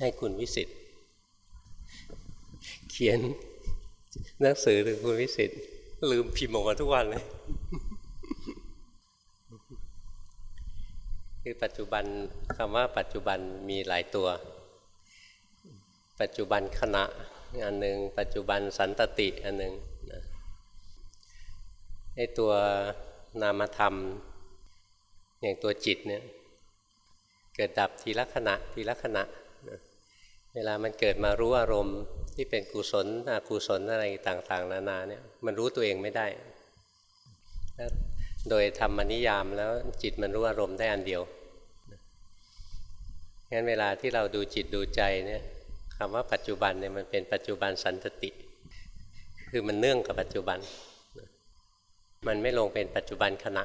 ให้คุณวิสิทธ์เขียนหนังสือถึงคุณวิสิทธ์ลืมพิมพ์ออกมาทุกวันเลยคือปัจจุบันคำว่าปัจจุบันมีหลายตัว ปัจจุบันขณะอันหนึ่งปัจจุบันสันตติอันหนึ่งไอตัวนามธรรม อย่างตัวจิตเนี่ยเกิดดับทีละขณะทีละขณะ เวลามันเกิดมารู้อารมณ์ที่เป็นกุศลอกุศลอะไรต่าง ๆ นานาเนี่ยมันรู้ตัวเองไม่ได้โดยธรรมนิยามแล้วจิตมันรู้อารมณ์ได้อันเดียวงั้นเวลาที่เราดูจิตดูใจเนี่ยคำว่าปัจจุบันเนี่ยมันเป็นปัจจุบันสันตติ คือมันเนื่องกับปัจจุบัน มันไม่ลงเป็นปัจจุบันขณะ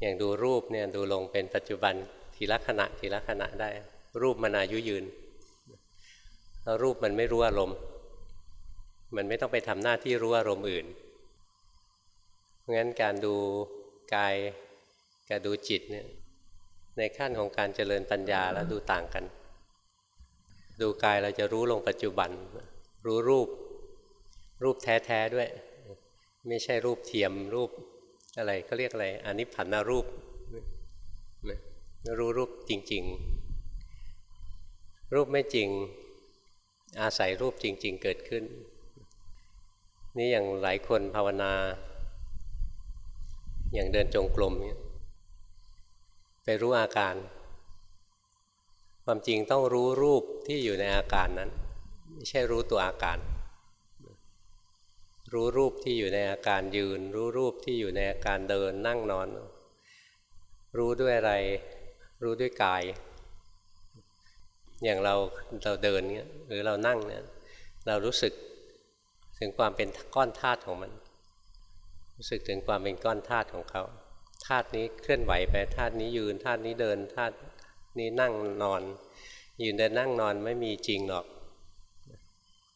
อย่างดูรูปเนี่ยดูลงเป็นปัจจุบันทีละขณะทีละขณะได้ รูปมันอายุยืน แล้วรูปมันไม่รู้อารมณ์ มันไม่ต้องไปทำหน้าที่รู้อารมณ์อื่น เพราะงั้นการดูกายกับดูจิตเนี่ยในขั้นของการเจริญปัญญาแล้วดูต่างกัน ดูกายเราจะรู้ลงปัจจุบัน รู้รูป รูปแท้ๆด้วย ไม่ใช่รูปเทียมรูปอะไรก็เรียกอะไรอันนี้ผันนารูปรู้รูปจริง ๆ รูปไม่จริง อาศัยรูปจริง ๆ เกิดขึ้น นี่อย่างหลายคนภาวนา อย่างเดินจงกรมเนี่ยไปรู้อาการ ความจริงต้องรู้รูปที่อยู่ในอาการนั้น ไม่ใช่รู้ตัวอาการ รู้รูปที่อยู่ในอาการยืน รู้รูปที่อยู่ในอาการเดินนั่งนอน รู้ด้วยอะไร รู้ด้วยกาย อย่างเราเราเดินเนี้ยหรือเรานั่งเนี่ยเรารู้สึกถึงความเป็นก้อนธาตุของมัน รู้สึกถึงความเป็นก้อนธาตุของเขาธาตุนี้เคลื่อนไหวไปธาตุนี้ยืนธาตุนี้เดินธาตุนี้นั่งนอน ยืนเดินนั่งนอนไม่มีจริงหรอก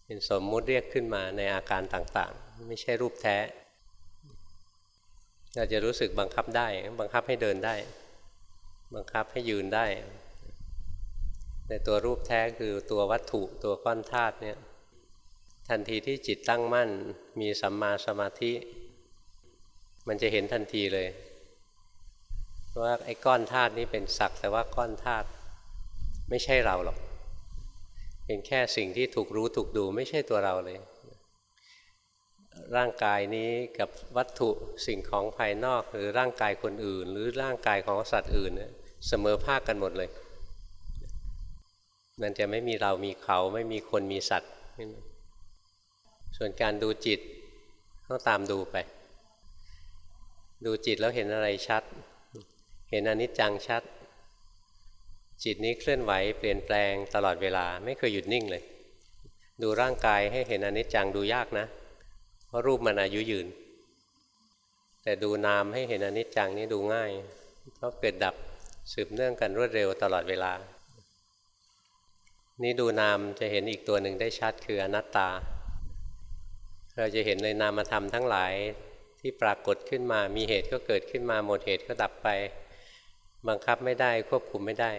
เป็นสมมุติเรียกขึ้นมาในอาการต่างๆ ไม่ใช่รูปแท้เราจะรู้สึกบังคับได้ บังคับให้เดินได้ บังคับให้ยืนได้ ในตัวรูปแท้คือตัววัตถุตัวก้อนธาตุเนี่ยทันทีที่จิตตั้งมั่น มีสัมมาสมาธิ มันจะเห็นทันทีเลยว่าไอ้ก้อนธาตุนี้เป็นศักแต่ว่าก้อนธาตุไม่ใช่เราหรอก เป็นแค่สิ่งที่ถูกรู้ถูกดูไม่ใช่ตัวเราเลย ร่างกายนี้กับวัตถุสิ่งของภายนอก หรือร่างกายคนอื่น หรือร่างกายของสัตว์อื่น เสมอภาคกันหมดเลย มันจะไม่มีเรามีเขาไม่มีคนมีสัตว์ ส่วนการดูจิตต้องตามดูไป ดูจิตแล้วเห็นอะไรชัด เห็นอนิจจังชัด จิตนี้เคลื่อนไหวเปลี่ยนแปลงตลอดเวลาไม่เคยหยุดนิ่งเลย ดูร่างกายให้เห็นอนิจจังดูยากนะ เพราะรูปมันอายุยืน แต่ดูนามให้เห็นอนิจจังนี่ดูง่าย เพราะเกิดดับสืบเนื่องกันรวดเร็วตลอดเวลา นี่ดูนามจะเห็นอีกตัวหนึ่งได้ชัดคืออนัตตา เราจะเห็นเลยนามธรรมทั้งหลายที่ปรากฏขึ้นมา มีเหตุก็เกิดขึ้นมา หมดเหตุก็ดับไป บังคับไม่ได้ควบคุมไม่ได้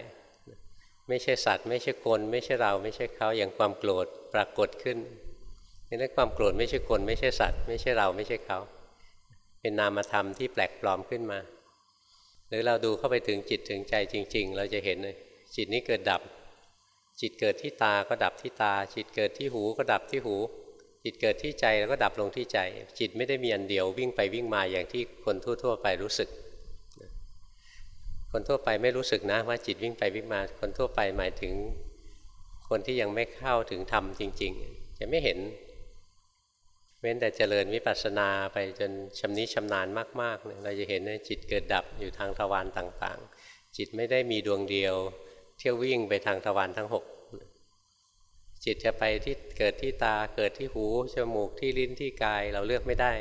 ไม่ใช่สัตว์ ไม่ใช่คน ไม่ใช่เรา ไม่ใช่เขาอย่างความโกรธปรากฏขึ้นนี่ความโกรธไม่ใช่คนไม่ใช่สัตว์ ไม่ใช่เราไม่ใช่เขา เป็นนามธรรมที่แปลกปลอมขึ้นมา หรือเราดูเข้าไปถึงจิตถึงใจจริง ๆ เราจะเห็นเลยจิตนี้เกิดดับ จิตเกิดที่ตาก็ดับที่ตา จิตเกิดที่หูก็ดับที่หู จิตเกิดที่ใจแล้วก็ดับลงที่ใจ จิตไม่ได้มีอันเดียววิ่งไปวิ่งมาอย่างที่คนทั่ว ๆ ไปรู้สึก คนทั่วไปไม่รู้สึกนะว่าจิตวิ่งไปวิ่งมาคนทั่วไปหมายถึง คนที่ยังไม่เข้าถึงธรรมจริง ๆ จะไม่เห็น เว้นแต่เจริญวิปัสสนาไปจนชำนิชำนาญมากๆเราจะเห็นว่าจิตเกิดดับอยู่ทางทวารต่างๆ จิตไม่ได้มีดวงเดียว เที่ยววิ่งไปทางตะวันทั้งหกจิตจะไปที่เกิดที่ตาเกิดที่หูจมูกที่ลิ้นที่กายเราเลือกไม่ได้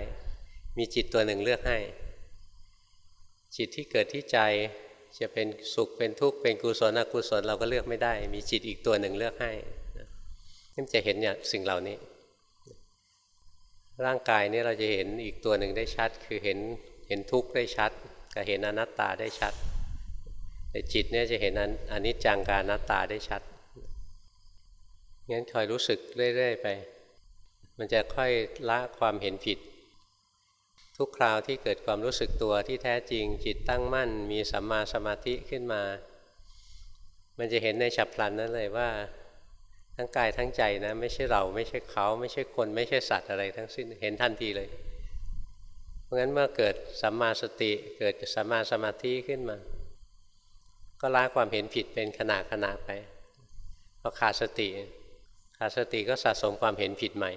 มีจิตตัวหนึ่งเลือกให้ จิตที่เกิดที่ใจจะเป็นสุขเป็นทุกข์เป็นกุศลอกุศลเราก็เลือกไม่ได้ มีจิตอีกตัวหนึ่งเลือกให้นี่จะเห็นเนี่ยสิ่งเหล่านี้ ร่างกายนี้เราจะเห็นอีกตัวหนึ่งได้ชัด คือเห็นเห็นทุกข์ได้ชัดกับเห็นอนัตตาได้ชัด แต่จิตเนี่ยจะเห็นอนิจจังการนัตตาได้ชัดงั้นคอยรู้สึกเรื่อยๆไป มันจะค่อยละความเห็นผิด ทุกคราวที่เกิดความรู้สึกตัวที่แท้จริง จิตตั้งมั่น มีสัมมาสมาธิขึ้นมา มันจะเห็นในฉับพลันนั้นเลยว่า ทั้งกายทั้งใจนะ ไม่ใช่เราไม่ใช่เขา ไม่ใช่คน ไม่ใช่สัตว์อะไรทั้งสิ้นเห็นทันทีเลย เพราะงั้นเมื่อเกิดสัมมาสติเกิดสัมมาสมาธิขึ้นมา ก็ละความเห็นผิดเป็นขณะขณะไปพอขาดสติขาดสติก็สะสมความเห็นผิดใหม่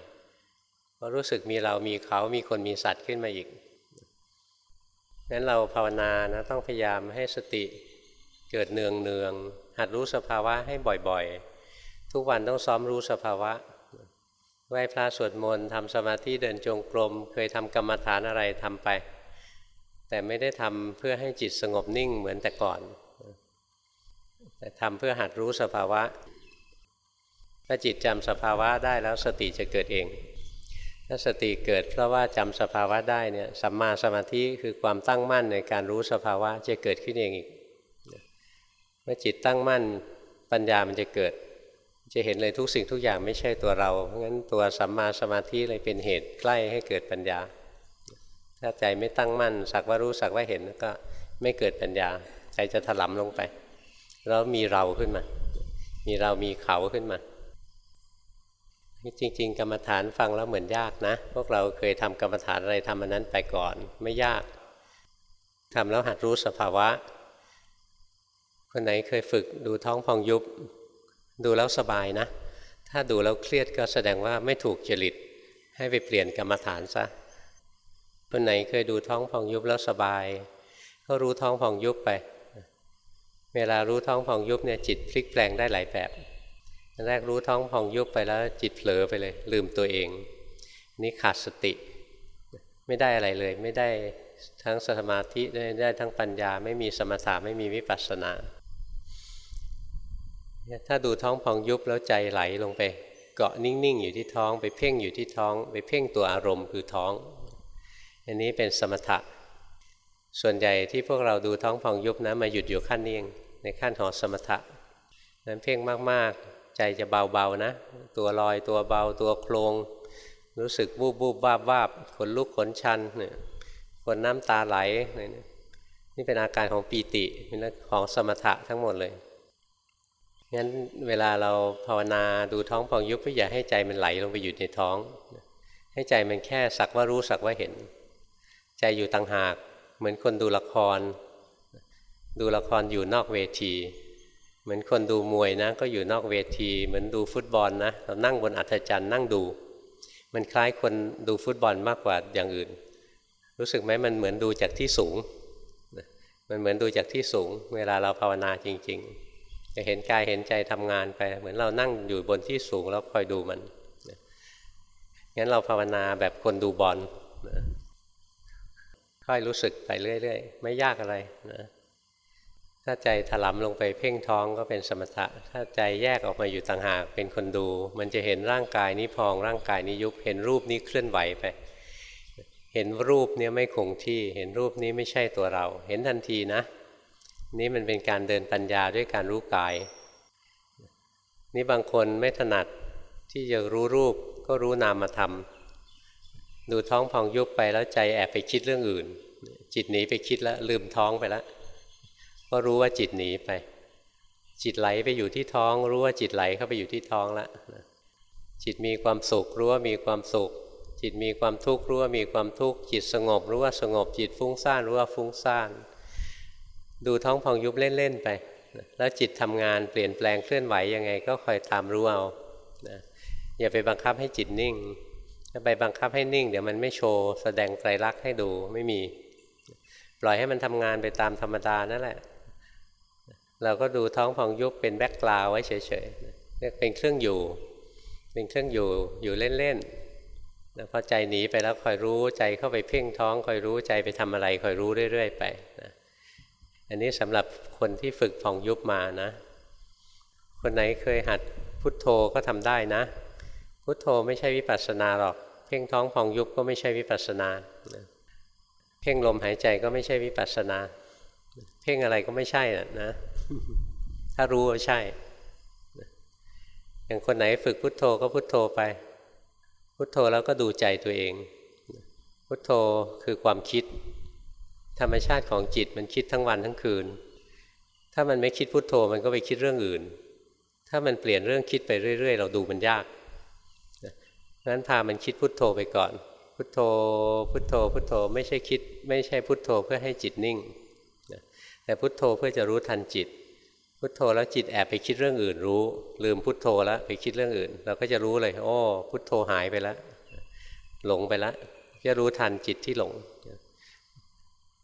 ก็รู้สึกมีเรามีเขามีคนมีสัตว์ขึ้นมาอีกนั้นเราภาวนานะต้องพยายามให้สติเกิดเนืองเนืองหัดรู้สภาวะให้บ่อยๆ ทุกวันต้องซ้อมรู้สภาวะไหว้พระสวดมนต์ทำสมาธิเดินจงกรม เคยทำกรรมฐานอะไรทำไป แต่ไม่ได้ทำเพื่อให้จิตสงบนิ่งเหมือนแต่ก่อน แต่ทำเพื่อหัดรู้สภาวะ ถ้าจิตจำสภาวะได้แล้วสติจะเกิดเอง ถ้าสติเกิดเพราะว่าจำสภาวะได้เนี่ยสัมมาสมาธิคือความตั้งมั่นในการรู้สภาวะจะเกิดขึ้นเองอีก เมื่อจิตตั้งมั่นปัญญามันจะเกิด จะเห็นเลยทุกสิ่งทุกอย่างไม่ใช่ตัวเรา เพราะงั้นตัวสัมมาสมาธิเลยเป็นเหตุใกล้ให้เกิดปัญญา ถ้าใจไม่ตั้งมั่นสักว่ารู้สักว่าเห็นก็ไม่เกิดปัญญา ใจจะถลำลงไป แล้วมีเราขึ้นมา มีเรามีเขาขึ้นมาจริง ๆ กรรมฐานฟังแล้วเหมือนยากนะ พวกเราเคยทำกรรมฐานอะไรทำอันนั้นไปก่อน ไม่ยากทำแล้วหัดรู้สภาวะ คนไหนเคยฝึกดูท้องพองยุบ ดูแล้วสบายนะ ถ้าดูแล้วเครียดก็แสดงว่าไม่ถูกจริต ให้ไปเปลี่ยนกรรมฐานซะ คนไหนเคยดูท้องพองยุบแล้วสบาย ก็รู้ท้องพองยุบไป เวลารู้ท้องพองยุบเนี่ยจิตพลิกแปลงได้หลายแบบแรกรู้ท้องพองยุบไปแล้วจิตเผลอไปเลย ลืมตัวเอง นี่ขาดสติ ไม่ได้อะไรเลย ไม่ได้ทั้งสมาธิได้ได้ทั้งปัญญา ไม่มีสมถะไม่มีวิปัสสนาถ้าดูท้องพองยุบแล้วใจไหลลงไปเกาะนิ่งๆอยู่ที่ท้อง ไปเพ่งอยู่ที่ท้อง ไปเพ่งตัวอารมณ์คือท้อง อันนี้เป็นสมถะส่วนใหญ่ที่พวกเราดูท้องพองยุบนะมาหยุดอยู่ขั้นนี้เอง ในขั้นของสมถะนั้นเพ่งมากๆ ใจจะเบาๆนะ ตัวลอยตัวเบาตัวโครงรู้สึกบูบบูบวาบวาบขนลุกขนชันเนี่ยคนน้ำตาไหลนี่เป็นอาการของปีติเป็นของสมถะทั้งหมดเลยงั้นเวลาเราภาวนาดูท้องพองยุบก็อย่าให้ใจมันไหลลงไปอยู่ในท้อง ให้ใจมันแค่สักว่ารู้สักว่าเห็น ใจอยู่ต่างหาก เหมือนคนดูละคร ดูละครอยู่นอกเวที เหมือนคนดูมวยนะ ก็อยู่นอกเวที เหมือนดูฟุตบอลนะเรานั่งบนอัฐจันทร์นั่งดู มันคล้ายคนดูฟุตบอลมากกว่าอย่างอื่น รู้สึกไหมมันเหมือนดูจากที่สูง มันเหมือนดูจากที่สูง เวลาเราภาวนาจริง ๆ จะเห็นกายเห็นใจทำงานไป เหมือนเรานั่งอยู่บนที่สูงแล้วคอยดูมันงั้นเราภาวนาแบบคนดูบอลค่อยรู้สึกไปเรื่อย ๆ ไม่ยากอะไรนะ ถ้าใจถลำลงไปเพ่งท้องก็เป็นสมถะ ถ้าใจแยกออกมาอยู่ต่างหากเป็นคนดู มันจะเห็นร่างกายนี้พองร่างกายนี้ยุบเห็นรูปนี้เคลื่อนไหวไป เห็นรูปนี้ไม่คงที่เห็นรูปนี้ไม่ใช่ตัวเรา เห็นทันทีนะ นี่มันเป็นการเดินปัญญาด้วยการรู้กาย นี่บางคนไม่ถนัดที่จะรู้รูปก็รู้นามธรรมดูท้องพองยุบไปแล้วใจแอบไปคิดเรื่องอื่น จิตหนีไปคิดแล้วลืมท้องไปแล้ว ก็รู้ว่าจิตหนีไป จิตไหลไปอยู่ที่ท้อง รู้ว่าจิตไหลเข้าไปอยู่ที่ท้องแล้วจิตมีความสุขรู้ว่ามีความสุข จิตมีความทุกข์รู้ว่ามีความทุกข์จิตสงบ รู้ว่าสงบ จิตฟุ้งซ่านรู้ว่าฟุ้งซ่าน ดูท้องพองยุบเล่นๆไปแล้วจิตทำงานเปลี่ยนแปลงเคลื่อนไหวยังไง ก็คอยตามรู้เอาอย่าไปบังคับให้จิตนิ่งถ้าไปบังคับให้นิ่ง เดี๋ยวมันไม่โชว์แสดงไตรลักษณ์ให้ดูไม่มี ปล่อยให้มันทำงานไปตามธรรมดานั่นแหละ เราก็ดูท้องพองยุบเป็นแบ็กกราวไว้เฉยๆเรียกเป็นเครื่องอยู่ เป็นเครื่องอยู่อยู่เล่นๆแล้วพอใจหนีไปแล้วคอยรู้ใจเข้าไปเพ่งท้องคอยรู้ใจไปทำอะไรคอยรู้เรื่อยๆไปนะอันนี้สำหรับคนที่ฝึกพองยุบมานะ คนไหนเคยหัดพุทโธก็ทำได้นะ พุทโธไม่ใช่วิปัสสนาหรอก เพ่งท้องพองยุบก็ไม่ใช่วิปัสสนาเพ่งลมหายใจก็ไม่ใช่วิปัสสนา เพ่งอะไรก็ไม่ใช่นะ ถ้ารู้ว่าใช่ อย่างคนไหนฝึกพุทโธก็พุทโธไป พุทโธแล้วก็ดูใจตัวเอง พุทโธคือความคิด ธรรมชาติของจิตมันคิดทั้งวันทั้งคืน ถ้ามันไม่คิดพุทโธมันก็ไปคิดเรื่องอื่น ถ้ามันเปลี่ยนเรื่องคิดไปเรื่อย ๆ เราดูมันยากเพราะฉะนั้นพามันคิดพุทโธไปก่อน พุทโธ พุทโธ พุทโธ ไม่ใช่คิด ไม่ใช่พุทโธเพื่อให้จิตนิ่ง แต่พุทโธเพื่อจะรู้ทันจิต พุทโธแล้วจิตแอบไปคิดเรื่องอื่นรู้ ลืมพุทโธแล้วไปคิดเรื่องอื่น เราก็จะรู้เลย โอ้พุทโธหายไปแล้วหลงไปแล้วจะรู้ทันจิตที่หลง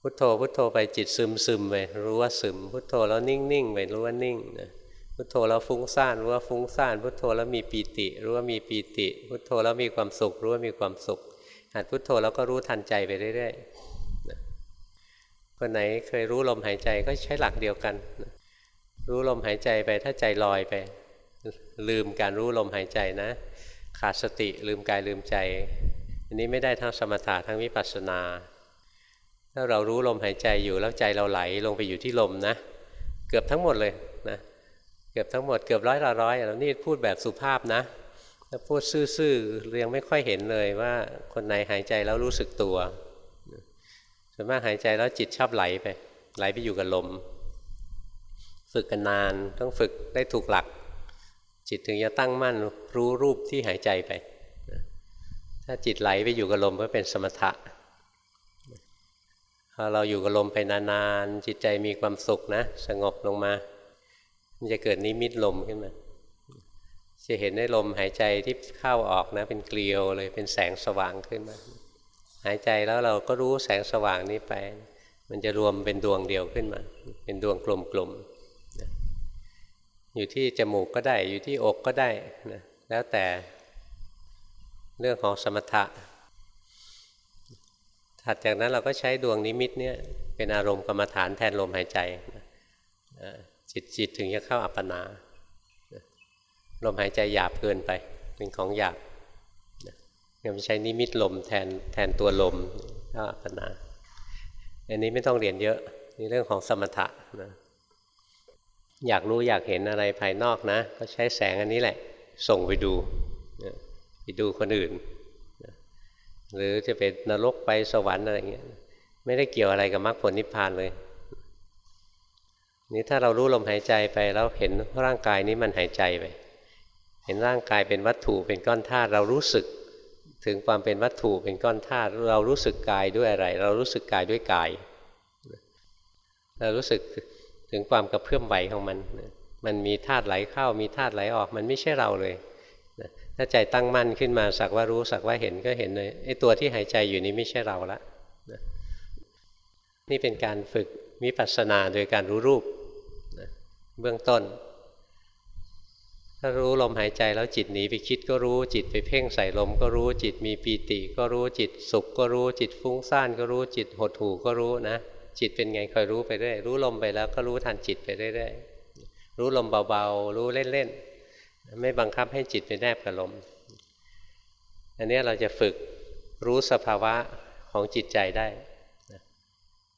พุทโธพุทโธไปจิตซึมซึมไปรู้ว่าซึม พุทโธแล้วนิ่งนิ่งไปรู้ว่านิ่งนะพุทโธแล้วฟุ้งซ่านรู้ว่าฟุ้งซ่าน พุทโธแล้วมีปีติ รู้ว่ามีปีติ พุทโธแล้วมีความสุข รู้ว่ามีความสุขหัดพุทโธแล้วก็รู้ทันใจไปเรื่อยๆคนไหนเคยรู้ลมหายใจก็ใช้หลักเดียวกัน รู้ลมหายใจไปถ้าใจลอยไป ลืมการรู้ลมหายใจนะ ขาดสติลืมกายลืมใจ อันนี้ไม่ได้ทั้งสมถะทั้งวิปัสสนา ถ้าเรารู้ลมหายใจอยู่แล้วใจเราไหลลงไปอยู่ที่ลมนะ เกือบทั้งหมดเลยนะเกือบทั้งหมดเกือบร้อยละร้อยแล้วนี่พูดแบบสุภาพนะถ้าพูดซื่อๆเรียงไม่ค่อยเห็นเลยว่าคนไหนหายใจแล้วรู้สึกตัวส่วนมากหายใจแล้วจิตชอบไหลไป ไหลไปอยู่กับลม ฝึกกันนานต้องฝึกได้ถูกหลัก จิตถึงจะตั้งมั่นรู้รูปที่หายใจไป ถ้าจิตไหลไปอยู่กับลมก็เป็นสมถะพอเราอยู่กับลมไปนานๆจิตใจมีความสุขนะ สงบลงมา มันจะเกิดนิมิตลมขึ้นมาจะเห็นในลมหายใจที่เข้าออกนะ เป็นเกลียวเลยเป็นแสงสว่างขึ้นมา หายใจแล้วเราก็รู้แสงสว่างนี้ไป มันจะรวมเป็นดวงเดียวขึ้นมา เป็นดวงกลมๆ อยู่ที่จมูกก็ได้ อยู่ที่อกก็ได้นะแล้วแต่เรื่องของสมถะ ถัดจากนั้นเราก็ใช้ดวงนิมิตเนี่ยเป็นอารมณ์กรรมฐานแทนลมหายใจจิตจิตถึงจะเข้าอัปปนา ลมหายใจหยาบเกินไป เป็นของหยาบยังใช้นิมิตลมแทนแทนตัวลมเข้าอัปปนา อันนี้ไม่ต้องเรียนเยอะนี่เรื่องของสมถะนะ อยากรู้อยากเห็นอะไรภายนอกนะ ก็ใช้แสงอันนี้แหละ ส่งไปดูไปดูคนอื่น หรือจะเป็นนรกไปสวรรค์อะไรเงี้ยไม่ได้เกี่ยวอะไรกับมรรคผลนิพพานเลย นี่ถ้าเรารู้ลมหายใจไปแล้วเห็นร่างกายนี้มันหายใจไปเห็นร่างกายเป็นวัตถุเป็นก้อนธาตุเรารู้สึกถึงความเป็นวัตถุเป็นก้อนธาตุเรารู้สึกกายด้วยอะไร เรารู้สึกกายด้วยกาย เรารู้สึก ถึงความกระเพื่อมไหวของมัน มันมีธาตุไหลเข้ามีธาตุไหลออกมันไม่ใช่เราเลยถ้าใจตั้งมั่นขึ้นมาสักว่ารู้สักว่าเห็นก็เห็นเลยไอ้ตัวที่หายใจอยู่นี้ไม่ใช่เราละนี่เป็นการฝึกมิปัสสนาโดยการรู้รูปเบื้องต้น ถ้ารู้ลมหายใจแล้วจิตหนีไปคิดก็รู้จิตไปเพ่งใส่ลมก็รู้จิตมีปีติก็รู้จิตสุขก็รู้จิตฟุ้งซ่านก็รู้จิตหดหู่ก็รู้นะ จิตเป็นไงคอยรู้ไปเรื่อยรู้ลมไปแล้วก็รู้ทันจิตไปเรื่อยๆรู้ลมเบาๆ รู้เล่นๆ ไม่บังคับให้จิตไปแนบกับลม อันนี้เราจะฝึกรู้สภาวะของจิตใจได้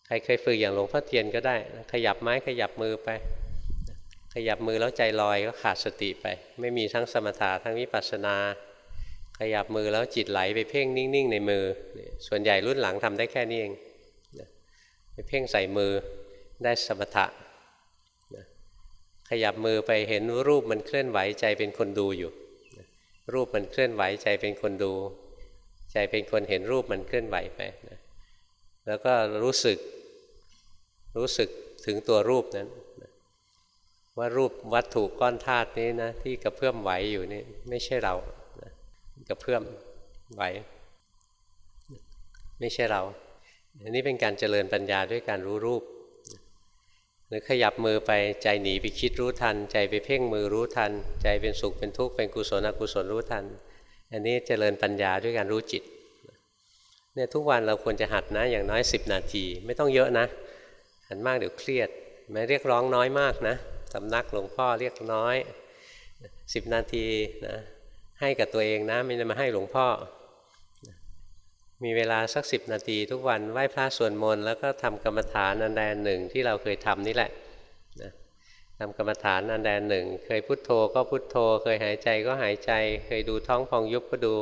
ใครเคยฝึกอย่างหลวงพ่อเทียนก็ได้ ขยับไม้ขยับมือไป ขยับมือแล้วใจลอยก็ขาดสติไป ไม่มีทั้งสมถะทั้งวิปัสสนา ขยับมือแล้วจิตไหลไปเพ่งนิ่ง ๆ ในมือ ส่วนใหญ่รุ่นหลังทำได้แค่นี้เอง เพ่งใส่มือได้สมถะขยับมือไปเห็นรูปมันเคลื่อนไหวใจเป็นคนดูอยู่รูปมันเคลื่อนไหวใจเป็นคนดู ใจเป็นคนเห็นรูปมันเคลื่อนไหวไปแล้วก็รู้สึกรู้สึกถึงตัวรูปนั้นว่ารูปวัตถุก้อนธาตุนี้นะที่กระเพื่อมไหวอยู่นี่ไม่ใช่เรากระเพื่อมไหว ไม่ใช่เรา อันนี้เป็นการเจริญปัญญาด้วยการรู้รูปหรือขยับมือไปใจหนีไปคิดรู้ทัน ใจไปเพ่งมือรู้ทัน ใจเป็นสุขเป็นทุกข์เป็นกุศลอกุศลรู้ทัน อันนี้เจริญปัญญาด้วยการรู้จิตเนี่ยทุกวันเราควรจะหัดนะอย่างน้อยสิบนาที ไม่ต้องเยอะนะ หันมากเดี๋ยวเครียดไม่เรียกร้องน้อยมากนะสำนักหลวงพ่อเรียกน้อยสิบนาทีนะให้กับตัวเองนะไม่ได้มาให้หลวงพ่อ มีเวลาสักสิบนาทีทุกวันไหว้พระสวดมนต์แล้วก็ทำกรรมฐานอันใดหนึ่งที่เราเคยทำนี่แหละนะทำกรรมฐานอันใดหนึ่ง เคยพุทโธก็พุทโธ เคยหายใจก็หายใจ เคยดูท้องพองยุบก็ดู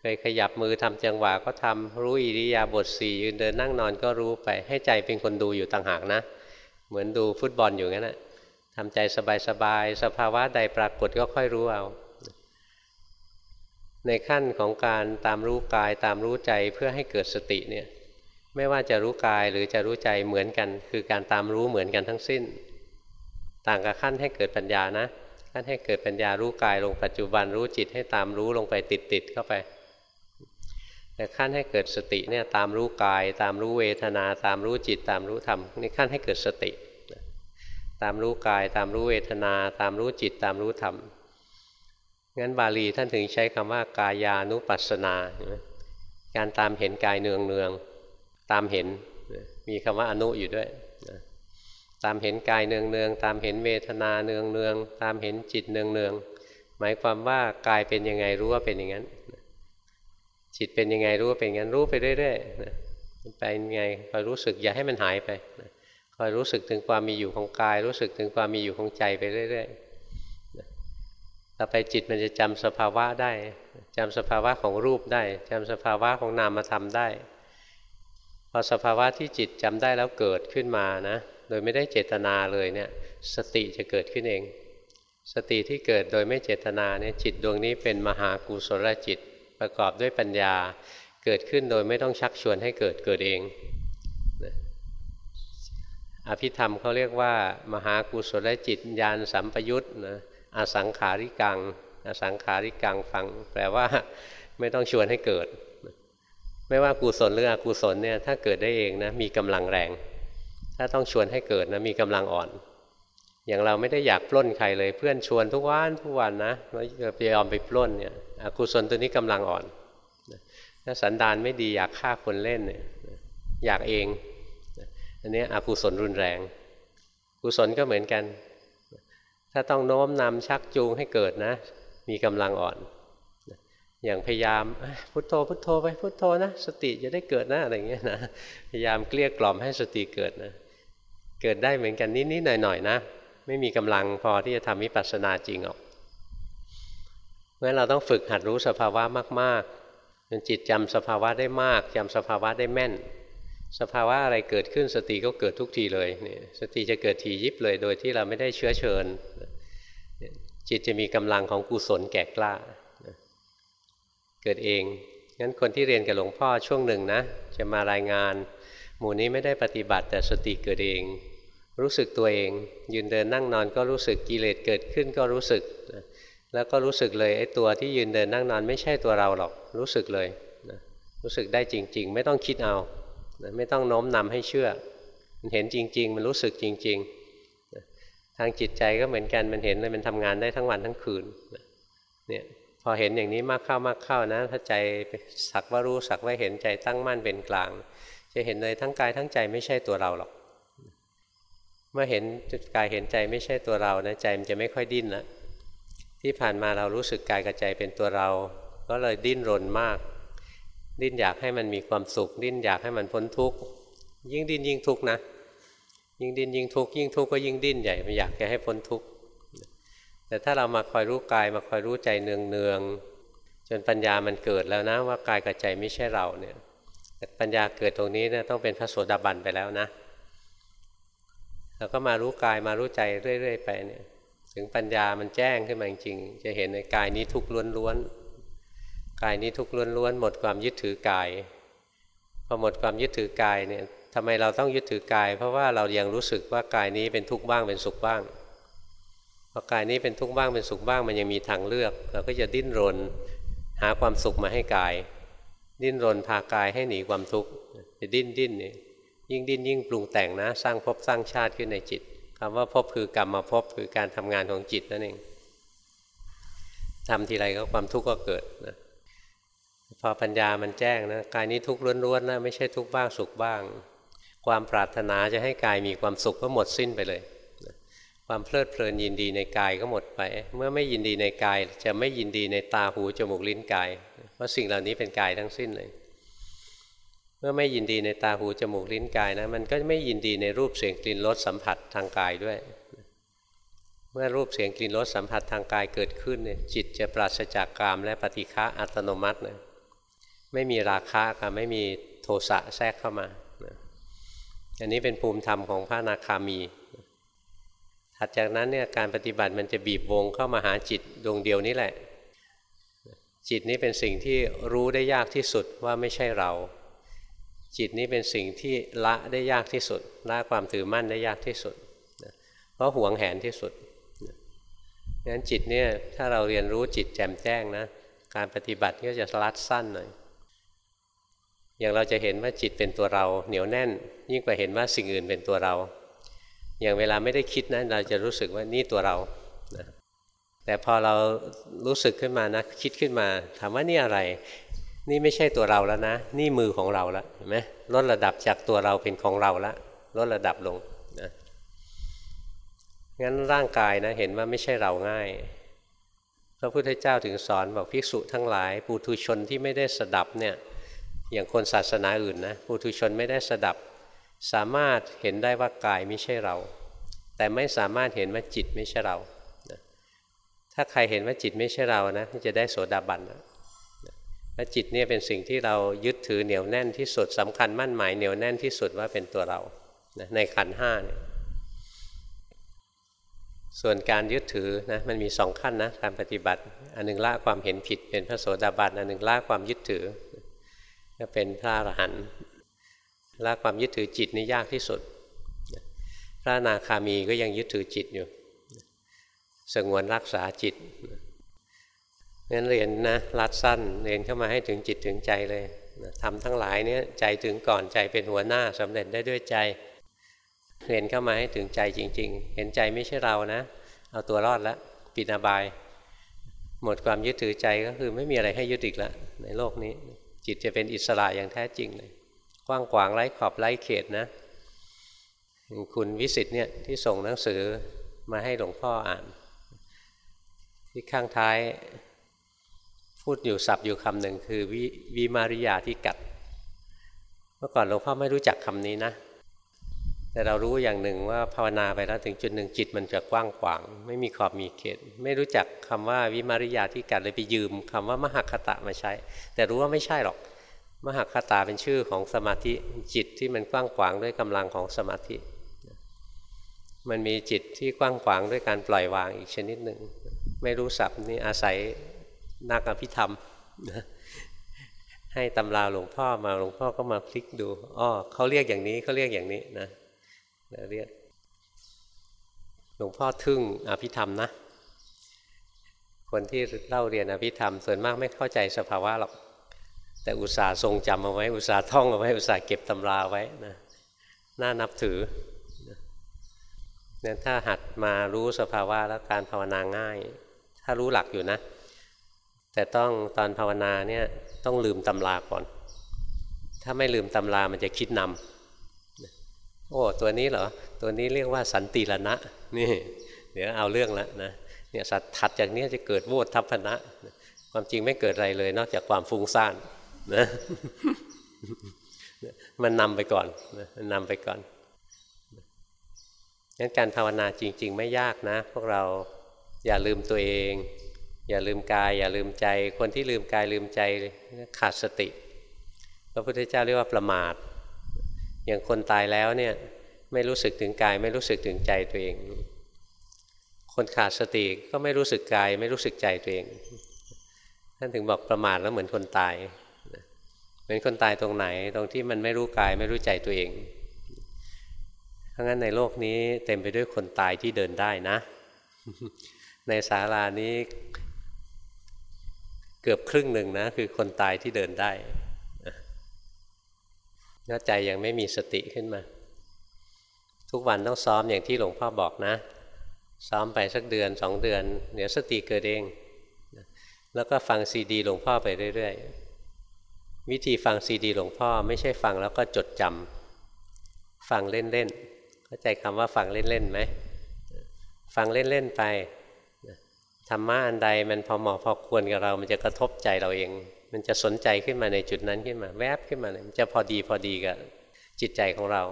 เคยขยับมือทำจังหวะก็ทำรู้อิริยาบถสี่ยืนเดินนั่งนอนก็รู้ไปให้ใจเป็นคนดูอยู่ต่างหากนะ เหมือนดูฟุตบอลอยู่งั้นแหะทำใจสบายๆสภาวะใดปรากฏก็ค่อยรู้เอา ในขั้นของการตามรู้กายตามรู้ใจเพื่อให้เกิดสติเนี่ยไม่ว่าจะรู้กายหรือจะรู้ใจเหมือนกัน คือการตามรู้เหมือนกันทั้งสิ้น ต่างกับขั้นให้เกิดปัญญานะขั้นให้เกิดปัญญารู้กายลงปัจจุบันรู้จิตให้ตามรู้ลงไปติดติดเข้าไป แต่ขั้นให้เกิดสติเนี่ยตามรู้กาย ตามรู้เวทนา ตามรู้จิตตามรู้ธรรมนี่ขั้นให้เกิดสติ ตามรู้กาย ตามรู้เวทนา ตามรู้จิตตามรู้ธรรม งั้นบาลีท่านถึงใช้คำว่ากายานุปัสสนาการตามเห็นกายเนืองเนืองตามเห็นมีคำว่าอนุอยู่ด้วยตามเห็นกายเนืองเนืองตามเห็นเวทนาเนืองเนืองตามเห็นจิตเนืองเนืองหมายความว่ากายเป็นยังไงรู้ว่าเป็นอย่างนั้น จิตเป็นยังไงรู้ว่าเป็นอย่างนั้นรู้ไปเรื่อยๆไปยังไงคอยรู้สึกอย่าให้มันหายไปคอยรู้สึกถึงความมีอยู่ของกาย รู้สึกถึงความมีอยู่ของใจไปเรื่อยๆ ต่อไปจิตมันจะจำสภาวะได้จำสภาวะของรูปได้จำสภาวะของนามธรรมได้ พอสภาวะที่จิตจำได้แล้วเกิดขึ้นมานะโดยไม่ได้เจตนาเลยเนี่ยสติจะเกิดขึ้นเอง สติที่เกิดโดยไม่เจตนาเนี่ยจิตดวงนี้เป็นมหากุศลจิตประกอบด้วยปัญญาเกิดขึ้นโดยไม่ต้องชักชวนให้เกิดเกิดเองอภิธรรมเขาเรียกว่า มหากุศลจิตญาณสัมปยุตนะ อสังขาริกังอสังขาริกังฟัง แปลว่าไม่ต้องชวนให้เกิด ไม่ว่ากุศลหรืออกุศลเนี่ยถ้าเกิดได้เองนะมีกำลังแรง ถ้าต้องชวนให้เกิดนะมีกำลังอ่อน อย่างเราไม่ได้อยากปล้นใครเลยเพื่อนชวนทุกวันทุกวันนะแล้วไปยอมไปปล้นเนี่ยอกุศลตัวนี้กำลังอ่อนถ้าสันดานไม่ดีอยากฆ่าคนเล่นเนี่ยอยากเองอันนี้อกุศลรุนแรง กุศลก็เหมือนกัน ถ้าต้องโน้มนำชักจูงให้เกิดนะ มีกำลังอ่อน อย่างพยายามพุโทโธพุโทโธไปพุโทโธนะ สติจะได้เกิดนะอะไรเงี้ยนะพยายามเกลี้ยกล่อมให้สติเกิดนะ เกิดได้เหมือนกันนิดๆหน่อยๆนะ ไม่มีกำลังพอที่จะทำวิปัสสนาจริงออกเพราะฉะนั้นเราต้องฝึกหัดรู้สภาวะมากๆจนจิตจำสภาวะได้มากจำสภาวะได้แม่น สภาวะอะไรเกิดขึ้นสติก็เกิดทุกทีเลยเนี่ยสติจะเกิดทียิบเลย โดยที่เราไม่ได้เชื้อเชิญ จิตจะมีกำลังของกุศลแก่กล้า เกิดเองงั้นคนที่เรียนกับหลวงพ่อช่วงหนึ่งนะ จะมารายงาน หมู่นี้ไม่ได้ปฏิบัติแต่สติเกิดเอง รู้สึกตัวเอง ยืนเดินนั่งนอนก็รู้สึกกิเลสเกิดขึ้นก็รู้สึก แล้วก็รู้สึกเลยไอ้ตัวที่ยืนเดินนั่งนอนไม่ใช่ตัวเราหรอกรู้สึกเลย รู้สึกได้จริง ๆ ไม่ต้องคิดเอา ไม่ต้องโน้มนำให้เชื่อ มันเห็นจริง ๆ มันรู้สึกจริง ๆ ทางจิตใจก็เหมือนกันมันเห็นเลยมันทำงานได้ทั้งวันทั้งคืนเนี่ยพอเห็นอย่างนี้มากเข้ามากเข้านะ ถ้าใจสักว่ารู้สักว่าเห็นใจตั้งมั่นเป็นกลาง จะเห็นเลยทั้งกายทั้งใจไม่ใช่ตัวเราหรอก เมื่อเห็นกายเห็นใจไม่ใช่ตัวเรานะใจมันจะไม่ค่อยดิ้นละที่ผ่านมาเรารู้สึกกายกับใจเป็นตัวเรา ก็เลยดิ้นรนมาก ดิ้นอยากให้มันมีความสุข ดิ้นอยากให้มันพ้นทุกข์ยิ่งดิ้นยิ่งทุกข์นะ ยิ่งดิ้นยิ่งทุกข์ยิ่งทุกข์ก็ยิ่งดิ้นใหญ่มันอยากจะให้พ้นทุกข์แต่ถ้าเรามาคอยรู้กายมาคอยรู้ใจเนืองเนืองจนปัญญามันเกิดแล้วนะว่ากายกับใจไม่ใช่เราเนี่ยแต่ปัญญาเกิดตรงนี้เนี่ยต้องเป็นพระโสดาบันไปแล้วนะเราก็มารู้กายมารู้ใจเรื่อยๆไปเนี่ยถึงปัญญามันแจ้งขึ้นมาจริงจะเห็นในกายนี้ทุกข์ล้วนๆ กายนี้ทุกข์ล้วนๆหมดความยึดถือกายพอหมดความยึดถือกายเนี่ยทำไมเราต้องยึดถือกาย เพราะว่าเรายังรู้สึกว่ากายนี้เป็นทุกข์บ้างเป็นสุขบ้างพอกายนี้เป็นทุกข์บ้างเป็นสุขบ้างมันยังมีทางเลือก เราก็จะดิ้นรนหาความสุขมาให้กาย ดิ้นรนพากายให้หนีความทุกข์จะดิ้นดิ้นนี่ยิ่งดิ้นยิ่งปรุงแต่งนะ สร้างภพสร้างชาติขึ้นในจิตคำว่าภพคือกรรมมาภพคือการทำงานของจิตนั่นเองทำทีไรก็ความทุกข์ก็เกิดนะ พอปัญญามันแจ้งนะกายนี้ทุกข์ล้วนๆนะไม่ใช่ทุกข์บ้างสุขบ้าง ความปรารถนาจะให้กายมีความสุขก็หมดสิ้นไปเลย ความเพลิดเพลินยินดีในกายก็หมดไป เมื่อไม่ยินดีในกาย จะไม่ยินดีในตาหูจมูกลิ้นกาย เพราะสิ่งเหล่านี้เป็นกายทั้งสิ้นเลย เมื่อไม่ยินดีในตาหูจมูกลิ้นกายนะมันก็ไม่ยินดีในรูปเสียงกลิ่นรสสัมผัสทางกายด้วยเมื่อรูปเสียงกลิ่นรสสัมผัสทางกายเกิดขึ้นเนี่ยจิตจะปราศจากกามและปฏิฆะอัตโนมัตินะ ไม่มีราคะกับไม่มีโทสะแทรกเข้ามาอันนี้เป็นภูมิธรรมของพระนาคามี ถัดจากนั้นเนี่ยการปฏิบัติมันจะบีบวงเข้ามาหาจิตดวงเดียวนี้แหละ จิตนี้เป็นสิ่งที่รู้ได้ยากที่สุดว่าไม่ใช่เรา จิตนี้เป็นสิ่งที่ละได้ยากที่สุด ละความถือมั่นได้ยากที่สุด เพราะหวงแหนที่สุดงั้นจิตเนี่ยถ้าเราเรียนรู้จิตแจ่มแจ้งนะการปฏิบัติก็จะลัดสั้นหน่อย อย่างเราจะเห็นว่าจิตเป็นตัวเราเหนียวแน่น ยิ่งกว่าเห็นว่าสิ่งอื่นเป็นตัวเรา อย่างเวลาไม่ได้คิดนะเราจะรู้สึกว่านี่ตัวเรานะแต่พอเรารู้สึกขึ้นมานะคิดขึ้นมา ถามว่านี่อะไร นี่ไม่ใช่ตัวเราแล้วนะ นี่มือของเราแล้วเห็นไหมลดระดับจากตัวเราเป็นของเราแล้วลดระดับลงนะงั้นร่างกายนะเห็นว่าไม่ใช่เราง่ายพระพุทธเจ้าถึงสอนบอกภิกษุทั้งหลาย ปุถุชนที่ไม่ได้สดับเนี่ย อย่างคนศาสนาอื่นนะปุถุชนไม่ได้สดับ สามารถเห็นได้ว่ากายไม่ใช่เรา แต่ไม่สามารถเห็นว่าจิตไม่ใช่เรา ถ้าใครเห็นว่าจิตไม่ใช่เรานะจะได้โสดาบันนะว่าจิตเนี่ยเป็นสิ่งที่เรายึดถือเหนียวแน่นที่สุดสำคัญมั่นหมายเหนียวแน่นที่สุดว่าเป็นตัวเราในขันห้าเนี่ยส่วนการยึดถือนะมันมีสองขั้นนะการปฏิบัติ อันหนึ่งละความเห็นผิดเป็นพระโสดาบันอันหนึ่งละความยึดถือ ก็เป็นพระอรหันต์ละความยึดถือจิตนี่ยากที่สุด พระนาคามีก็ยังยึดถือจิตอยู่ สงวนรักษาจิตงั้นเรียนนะรัดสั้นเรียนเข้ามาให้ถึงจิตถึงใจเลยทำทั้งหลายเนี่ยใจถึงก่อนใจเป็นหัวหน้าสำเร็จได้ด้วยใจเห็นเข้ามาให้ถึงใจจริง ๆ เห็นใจไม่ใช่เรานะ เอาตัวรอดแล้วปิดอบาย หมดความยึดถือใจก็คือไม่มีอะไรให้ยึดอีกแล้วในโลกนี้ จิตจะเป็นอิสระอย่างแท้จริงเลยกว้างขวางไร้ขอบไร้เขตนะคุณวิสิตเนี่ยที่ส่งหนังสือมาให้หลวงพ่ออ่าน ที่ข้างท้ายพูดอยู่สับอยู่คำหนึ่งคือวิวิมาริยาที่กัด เมื่อก่อนหลวงพ่อไม่รู้จักคำนี้นะ แต่เรารู้อย่างหนึ่งว่าภาวนาไปแล้วถึงจุดหนึ่งจิตมันจะกว้างขวาง ไม่มีขอบมีเขต ไม่รู้จักคำว่าวิมาริยาที่กัดเลยไปยืมคำว่ามหคตะมาใช้ แต่รู้ว่าไม่ใช่หรอก มหคตาเป็นชื่อของสมาธิจิตที่มันกว้างขวางด้วยกำลังของสมาธิ มันมีจิตที่กว้างขวางด้วยการปล่อยวางอีกชนิดหนึ่งไม่รู้สับนี่อาศัยนักอภิธรรมให้ตำราหลวงพ่อมาหลวงพ่อก็มาพลิกดูอ๋อเขาเรียกอย่างนี้เขาเรียกอย่างนี้นะ เรียกหลวงพ่อทึ่งอภิธรรมนะ คนที่เล่าเรียนอภิธรรม ส่วนมากไม่เข้าใจสภาวะหรอก แต่อุตส่าห์ทรงจำเอาไว้ อุตส่าห์ท่องเอาไว้ อุตส่าห์เก็บตำราไว้นะน่านับถือเนี่ยถ้าหัดมารู้สภาวะแล้วการภาวนาง่าย ถ้ารู้หลักอยู่นะ แต่ต้องตอนภาวนาเนี่ยต้องลืมตำราก่อน ถ้าไม่ลืมตำรามันจะคิดนำ โอ้ตัวนี้เหรอตัวนี้เรียกว่าสันติรณะนี่เดี๋ยวเอาเรื่องละนะเนี่ยสัตว์ถัดจากนี้จะเกิดโวทัพนะความจริงไม่เกิดอะไรเลย นอกจากความฟุ้งซ่านนะมันนำไปก่อนมันนำไปก่อนงั้นการภาวนาจริง ๆ ไม่ยากนะ พวกเราอย่าลืมตัวเอง อย่าลืมกาย อย่าลืมใจ คนที่ลืมกายลืมใจขาดสติพระพุทธเจ้าเรียกว่าประมาท อย่างคนตายแล้วเนี่ยไม่รู้สึกถึงกาย ไม่รู้สึกถึงใจตัวเอง คนขาดสติก็ไม่รู้สึกกาย ไม่รู้สึกใจตัวเองท่านถึงบอกประมาทแล้วเหมือนคนตายเหมือนคนตายตรงไหนตรงที่มันไม่รู้กายไม่รู้ใจตัวเองเพราะงั้นในโลกนี้เต็มไปด้วยคนตายที่เดินได้นะ ในศาลานี้เกือบครึ่งหนึ่งนะคือคนตายที่เดินได้ ถ้าใจยังไม่มีสติขึ้นมา ทุกวันต้องซ้อมอย่างที่หลวงพ่อบอกนะ ซ้อมไปสักเดือนสองเดือน เดี๋ยวสติเกิดเอง แล้วก็ฟังซีดีหลวงพ่อไปเรื่อยๆ วิธีฟังซีดีหลวงพ่อไม่ใช่ฟังแล้วก็จดจำฟังเล่นๆเข้าใจคำว่าฟังเล่นๆไหมฟังเล่นๆไปธรรมะอันใดมันพอเหมาะพอควรกับเรา มันจะกระทบใจเราเอง มันจะสนใจขึ้นมาในจุดนั้นขึ้นมา แวบขึ้นมาเลยมันจะพอดีพอดีกับจิตใจของเรา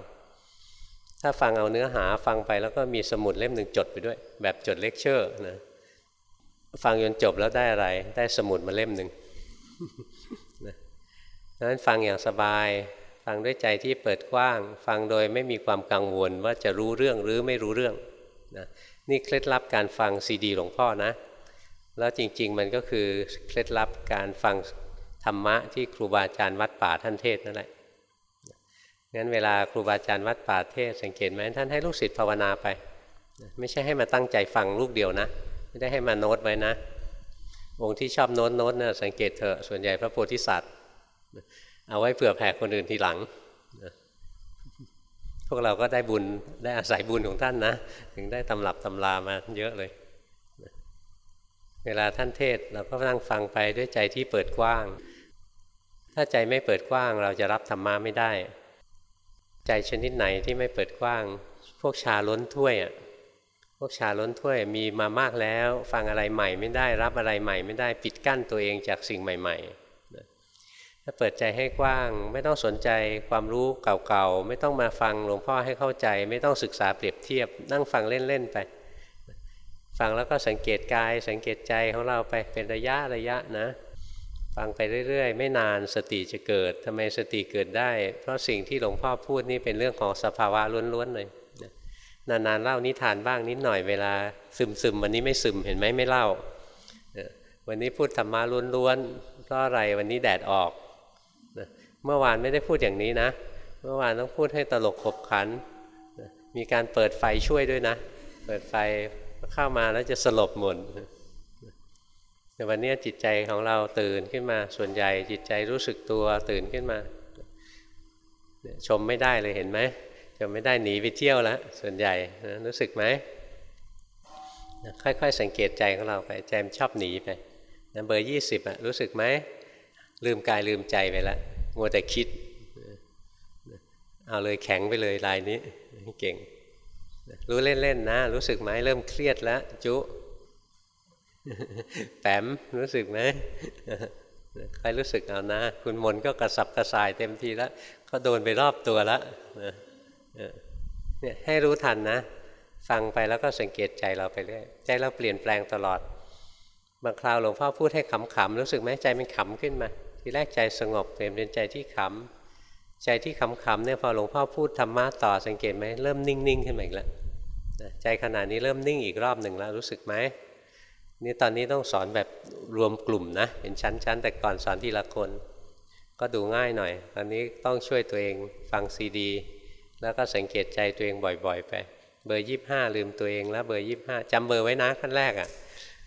ถ้าฟังเอาเนื้อหาฟังไปแล้วก็มีสมุดเล่มหนึ่งจดไปด้วย แบบจดเลคเชอร์นะฟังจนจบแล้วได้อะไร ได้สมุดมาเล่มหนึ่งนะนั้นฟังอย่างสบาย ฟังด้วยใจที่เปิดกว้าง ฟังโดยไม่มีความกังวลว่าจะรู้เรื่องหรือไม่รู้เรื่องนะนี่เคล็ดลับการฟังซีดีหลวงพ่อนะ แล้วจริงๆมันก็คือเคล็ดลับการฟัง ธรรมะที่ครูบาอาจารย์วัดป่าท่านเทศนั่นแหละงั้นเวลาครูบาอาจารย์วัดป่าเทศสังเกตไหมท่านให้ลูกศิษย์ภาวนาไป ไม่ใช่ให้มาตั้งใจฟังลูกเดียวนะ ไม่ได้ให้มาโน้ตไว้นะ องค์ที่ชอบโน้ตโน้ตนะสังเกตเถอะส่วนใหญ่พระโพธิสัตว์เอาไว้เผื่อแผ่คนอื่นทีหลัง พวกเราก็ได้บุญได้อาศัยบุญของท่านนะ ถึงได้ตำรับตำรามาเยอะเลย เวลาท่านเทศเราก็นั่งฟังไปด้วยใจที่เปิดกว้าง ถ้าใจไม่เปิดกว้างเราจะรับธรรมะไม่ได้ ใจชนิดไหนที่ไม่เปิดกว้าง พวกชาล้นถ้วยอะพวกชาล้นถ้วยมีมามากแล้ว ฟังอะไรใหม่ไม่ได้ รับอะไรใหม่ไม่ได้ปิดกั้นตัวเองจากสิ่งใหม่ ๆ ถ้าเปิดใจให้กว้าง ไม่ต้องสนใจความรู้เก่าๆ ไม่ต้องมาฟังหลวงพ่อให้เข้าใจ ไม่ต้องศึกษาเปรียบเทียบ นั่งฟังเล่นๆไป ฟังแล้วก็สังเกตกาย สังเกตใจของเราไปเป็นระยะระยะนะ ฟังไปเรื่อย ๆ ไม่นานสติจะเกิดทำไมสติเกิดได้ เพราะสิ่งที่หลวงพ่อพูดนี่เป็นเรื่องของสภาวะล้วนๆเลยนานๆเล่านิทานบ้างนิดหน่อยเวลาซึมๆวันนี้ไม่ซึมเห็นไหมไม่เล่าวันนี้พูดธรรมะล้วนๆเพราะอะไรวันนี้แดดออกเมื่อวานไม่ได้พูดอย่างนี้นะ เมื่อวานต้องพูดให้ตลกขบขัน มีการเปิดไฟช่วยด้วยนะ เปิดไฟ เข้ามาแล้วจะสลบหมดแต่วันนี้จิตใจของเราตื่นขึ้นมาส่วนใหญ่จิตใจรู้สึกตัวตื่นขึ้นมา ชมไม่ได้เลยเห็นไหมชมไม่ได้หนีไปเที่ยวแล้วส่วนใหญ่รู้สึกไหมค่อยๆ สังเกตใจของเราไปใจมันชอบหนีไปเบอร์ยี่สิบอะรู้สึกไหมลืมกายลืมใจไปแล้วมัวแต่คิด เอาเลยแข็งไปเลยลายนี้เก่ง รู้เล่นๆนะ รู้สึกไหมเริ่มเครียดแล้ว จุแปมรู้สึกไหมใครรู้สึกเอานะ คุณมนก็กระสับกระส่ายเต็มทีแล้วก็โดนไปรอบตัวแล้วเนี่ยให้รู้ทันนะ ฟังไปแล้วก็สังเกตใจเราไปเรื่อยใจเราเปลี่ยนแปลงตลอดบางคราวหลวงพ่อพูดให้ขำๆรู้สึกไหมใจมันขำขึ้นมา ทีแรกใจสงบเปลี่ยนเป็นใจที่ขำ ใจที่ขำๆเนี่ยพอหลวงพ่อพูดธรรมะต่อสังเกตไหมเริ่มนิ่งๆขึ้นมาอีกแล้วใจขณะนี้เริ่มนิ่งอีกรอบหนึ่งแล้วรู้สึกไหมนี่ตอนนี้ต้องสอนแบบรวมกลุ่มนะเป็นชั้นๆ แต่ก่อนสอนทีละคน ก็ดูง่ายหน่อย ตอนนี้ต้องช่วยตัวเองฟังซีดี แล้วก็สังเกตใจตัวเองบ่อยๆ ไป เบอร์ยี่ห้าลืมตัวเองแล้วเบอร์ยี่ห้าจำเบอร์ไว้นะขั้นแรกอะ่ะ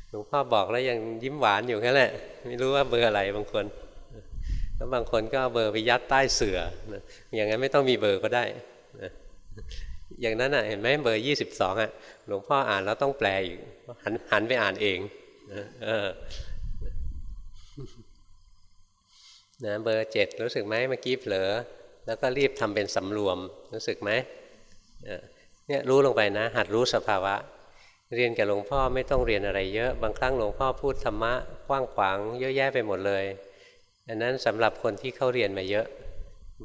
หลวงพ่อบอกแล้วยังยิ้มหวานอยู่แค่แหละไม่รู้ว่าเบอร์อะไรบางคน แล้วบางคนก็เบอร์ไปยัดใต้เสืออย่างนั้นไม่ต้องมีเบอร์ก็ได้อย่างนั้นอะเห็นไหมเบอร์ยี่สิบสองอะหลวงพ่ออ่านแล้วต้องแปลอีกหันหันไปอ่านเองนะเบอร์เจ็ดรู้สึกไหมเมื่อกี้เผลอ แล้วก็รีบทำเป็นสำรวมรู้สึกไหมเนี่ยรู้ลงไปนะ หัดรู้สภาวะ เรียนกับหลวงพ่อไม่ต้องเรียนอะไรเยอะ บางครั้งหลวงพ่อพูดธรรมะกว้างขวางเยอะแยะไปหมดเลย อันนั้นสำหรับคนที่เขาเรียนมาเยอะ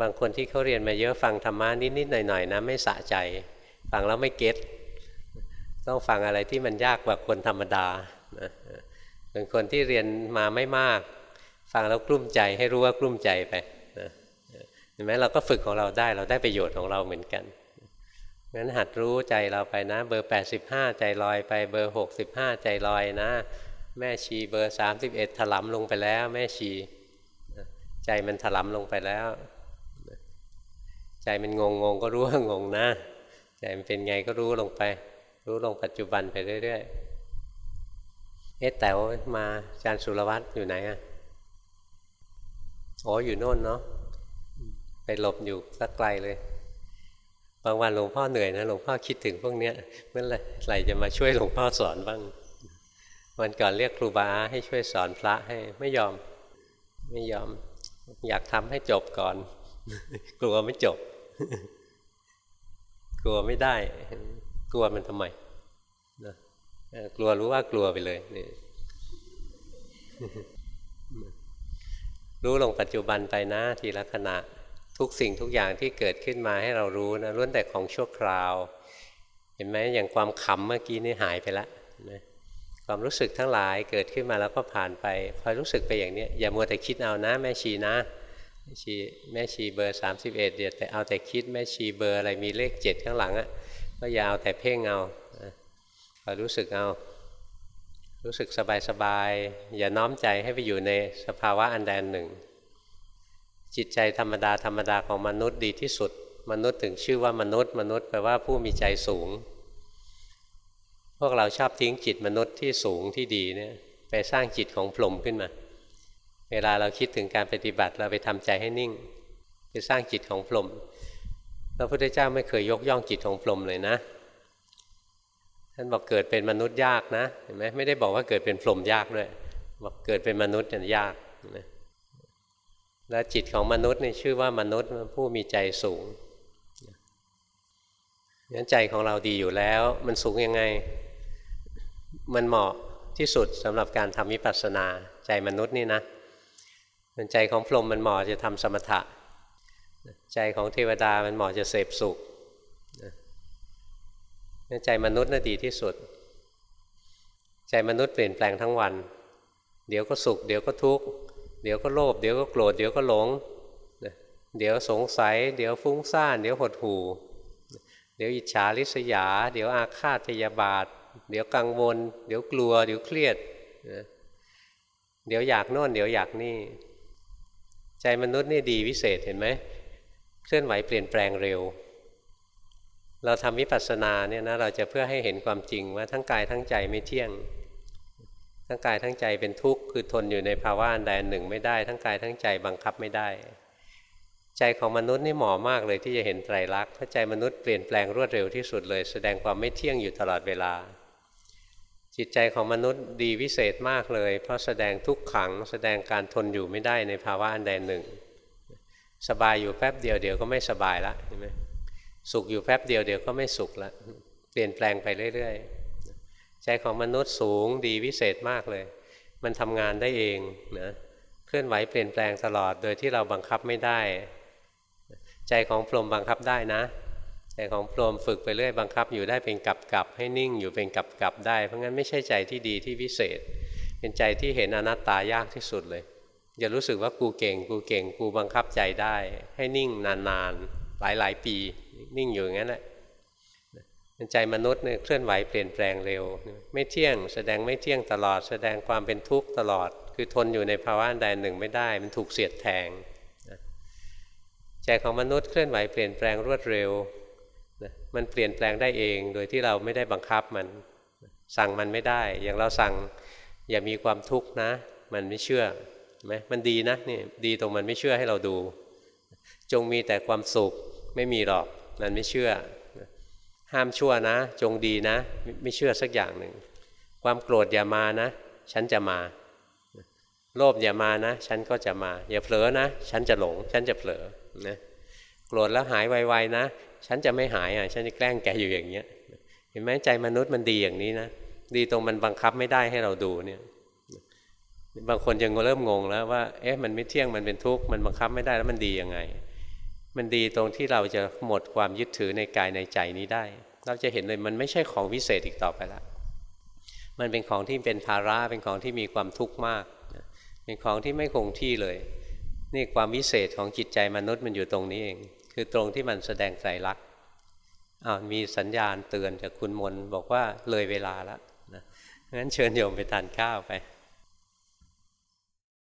บางคนที่เขาเรียนมาเยอะฟังธรรมะนิดๆหน่อยๆนะไม่สะใจ ฟังแล้วไม่เก็ตต้องฟังอะไรที่มันยากกว่าคนธรรมดาเป็นคนที่เรียนมาไม่มาก ฟังแล้วกลุ้มใจให้รู้ว่ากลุ้มใจไปเห็นไหมเราก็ฝึกของเราได้เราได้ประโยชน์ของเราเหมือนกันงั้นหัดรู้ใจเราไปนะ เบอร์ 85 ใจลอยไปเบอร์ 65 ใจลอยนะ แม่ชีเบอร์ 31ถลำลงไปแล้วแม่ชี ใจมันถลำลงไปแล้ว ใจมันงงงงก็รู้ว่างงนะ ใจมันเป็นไงก็รู้ลงไป รู้ลงปัจจุบันไปเรื่อยๆเอ๊ะแต่วมาอาจารย์สุรวัตรอยู่ไหนอะอ๋ออยู่โน่นเนาะไปหลบอยู่สักไกลเลยบางวันหลวงพ่อเหนื่อยนะหลวงพ่อคิดถึงพวกเนี้ยเมื่อไหร่จะมาช่วยหลวงพ่อสอนบ้างวันก่อนเรียกครูบาให้ช่วยสอนพระให้ไม่ยอม ไม่ยอม อยากทำให้จบก่อน กลัวไม่จบ กลัวไม่ได้ กลัวมันทำไมนะกลัวรู้ว่ากลัวไปเลยนี่รู้ลงปัจจุบันไปนะทีละขณะทุกสิ่งทุกอย่างที่เกิดขึ้นมาให้เรารู้นะล้วนแต่ของชั่วคราว เห็นไหมอย่างความขำเมื่อกี้นี่หายไปแล้วนะ ความรู้สึกทั้งหลายเกิดขึ้นมาแล้วก็ผ่านไปคอยรู้สึกไปอย่างนี้อย่ามัวแต่คิดเอานะแม่ชีนะแม่ชีแม่ชีเบอร์ 31เดี๋ยวแต่เอาแต่คิดแม่ชีเบอร์อะไรมีเลขเจ็ดข้างหลังอะ่ะก็อย่าเอาแต่เพ่งเอาคอยรู้สึกเอา รู้สึกสบายๆอย่าน้อมใจให้ไปอยู่ในสภาวะอันใดอันหนึ่ง จิตใจธรรมดาธรรมดาของมนุษย์ดีที่สุด มนุษย์ถึงชื่อว่ามนุษย์ มนุษย์แปลว่าผู้มีใจสูง พวกเราชอบทิ้งจิตมนุษย์ที่สูงที่ดีเนี่ยไปสร้างจิตของพรหมขึ้นมา เวลาเราคิดถึงการปฏิบัติเราไปทำใจให้นิ่ง ไปสร้างจิตของพรหมพระพุทธเจ้าไม่เคยยกย่องจิตของพรหมเลยนะ ท่านบอกเกิดเป็นมนุษย์ยากนะเห็นไหมไม่ได้บอกว่าเกิดเป็นพรหมยากด้วยบอกเกิดเป็นมนุษย์เนี่ยยากนะแล้วจิตของมนุษย์นี่ชื่อว่ามนุษย์ผู้มีใจสูงงั้นใจของเราดีอยู่แล้ว มันสูงยังไง มันเหมาะที่สุดสำหรับการทำวิปัสสนาใจมนุษย์นี่นะใจของพรหมมันเหมาะจะทำสมถะ ใจของเทวดามันเหมาะจะเสพสุขใจมนุษย์น่าดีที่สุด ใจมนุษย์เปลี่ยนแปลงทั้งวัน เดี๋ยวก็สุข เดี๋ยวก็ทุกข์เดี๋ยวก็โลภเดี๋ยวก็โกรธเดี๋ยวก็หลง เดี๋ยวสงสัย เดี๋ยวฟุ้งซ่าน เดี๋ยวหดหู่ เดี๋ยวอิจฉาริษยา เดี๋ยวอาฆาตพยาบาท เดี๋ยวกังวล เดี๋ยวกลัว เดี๋ยวเครียดเดี๋ยวอยากโน่น เดี๋ยวอยากนี่ ใจมนุษย์นี่ดีวิเศษเห็นไหมเคลื่อนไหวเปลี่ยนแปลงเร็ว เราทำวิปัสสนาเนี่ยนะเราจะเพื่อให้เห็นความจริงว่าทั้งกายทั้งใจไม่เที่ยง ทั้งกายทั้งใจเป็นทุกข์คือทนอยู่ในภาวะอันใดหนึ่งไม่ได้ ทั้งกายทั้งใจบังคับไม่ได้ ใจของมนุษย์นี่เหมาะมากเลยที่จะเห็นไตรลักษณ์เพราะใจมนุษย์เปลี่ยนแปลงรวดเร็วที่สุดเลย แสดงความไม่เที่ยงอยู่ตลอดเวลา จิตใจของมนุษย์ดีวิเศษมากเลย เพราะแสดงทุกขัง แสดงการทนอยู่ไม่ได้ในภาวะอันใดหนึ่ง สบายอยู่แป๊บเดียวเดี๋ยวก็ไม่สบายละเห็นไหมสุขอยู่แป๊บเดียวเดี๋ยวก็ไม่สุขละเปลี่ยนแปลงไปเรื่อยๆ ใจของมนุษย์สูงดีวิเศษมากเลย มันทำงานได้เองนะเคลื่อนไหวเปลี่ยนแปลงตลอดโดยที่เราบังคับไม่ได้ ใจของพรหมบังคับได้นะ แต่ของพรหมฝึกไปเรื่อยบังคับอยู่ได้เป็นกับกับให้นิ่งอยู่เป็นกับกับได้ เพราะงั้นไม่ใช่ใจที่ดีที่วิเศษ เป็นใจที่เห็นอนัตตายากที่สุดเลยอย่ารู้สึกว่ากูเก่งกูเก่งกูบังคับใจได้ ให้นิ่งนานๆหลายๆ ปี นิ่งอยู่อย่างนั้นแหละเป็นใจมนุษย์เนี่ยเคลื่อนไหวเปลี่ยนแปลงเร็ว ไม่เที่ยง แสดงไม่เที่ยงตลอด แสดงความเป็นทุกข์ตลอด คือทนอยู่ในภาวะใดหนึ่งไม่ได้ มันถูกเสียดแทงใจของมนุษย์เคลื่อนไหวเปลี่ยนแปลงรวดเร็ว นะมันเปลี่ยนแปลงได้เองโดยที่เราไม่ได้บังคับมัน สั่งมันไม่ได้ อย่างเราสั่งอย่ามีความทุกข์นะ มันไม่เชื่อไหมมันดีนะนี่ดีตรงมันไม่เชื่อให้เราดู จงมีแต่ความสุขไม่มีหรอกมันไม่เชื่อ ห้ามชั่วนะ จงดีนะ ไม่เชื่อสักอย่างหนึ่งความโกรธอย่ามานะ ฉันจะมา โลภอย่ามานะ ฉันก็จะมา อย่าเผลอนะ ฉันจะหลง ฉันจะเผลอนะ โกรธแล้วหายไวๆนะ ฉันจะไม่หายอะ ฉันจะแกล้งแกอยู่อย่างเงี้ย เห็นไหมใจมนุษย์มันดีอย่างนี้นะ ดีตรงมันบังคับไม่ได้ให้เราดูเนี่ย บางคนยังเริ่มงงแล้วว่า เอ๊ะ มันไม่เที่ยง มันเป็นทุกข์ มันบังคับไม่ได้แล้วมันดียังไง มันดีตรงที่เราจะหมดความยึดถือในกายในใจนี้ได้ เราจะเห็นเลยมันไม่ใช่ของวิเศษอีกต่อไปละมันเป็นของที่เป็นภาระ เป็นของที่มีความทุกข์มาก เป็นของที่ไม่คงที่เลย นี่ความวิเศษของจิตใจมนุษย์มันอยู่ตรงนี้เอง คือตรงที่มันแสดงใจรักอ้าวมีสัญญาณเตือนจากคุณมนบอกว่าเลยเวลาแล้วนะงั้นเชิญโยมไปทานข้าวไป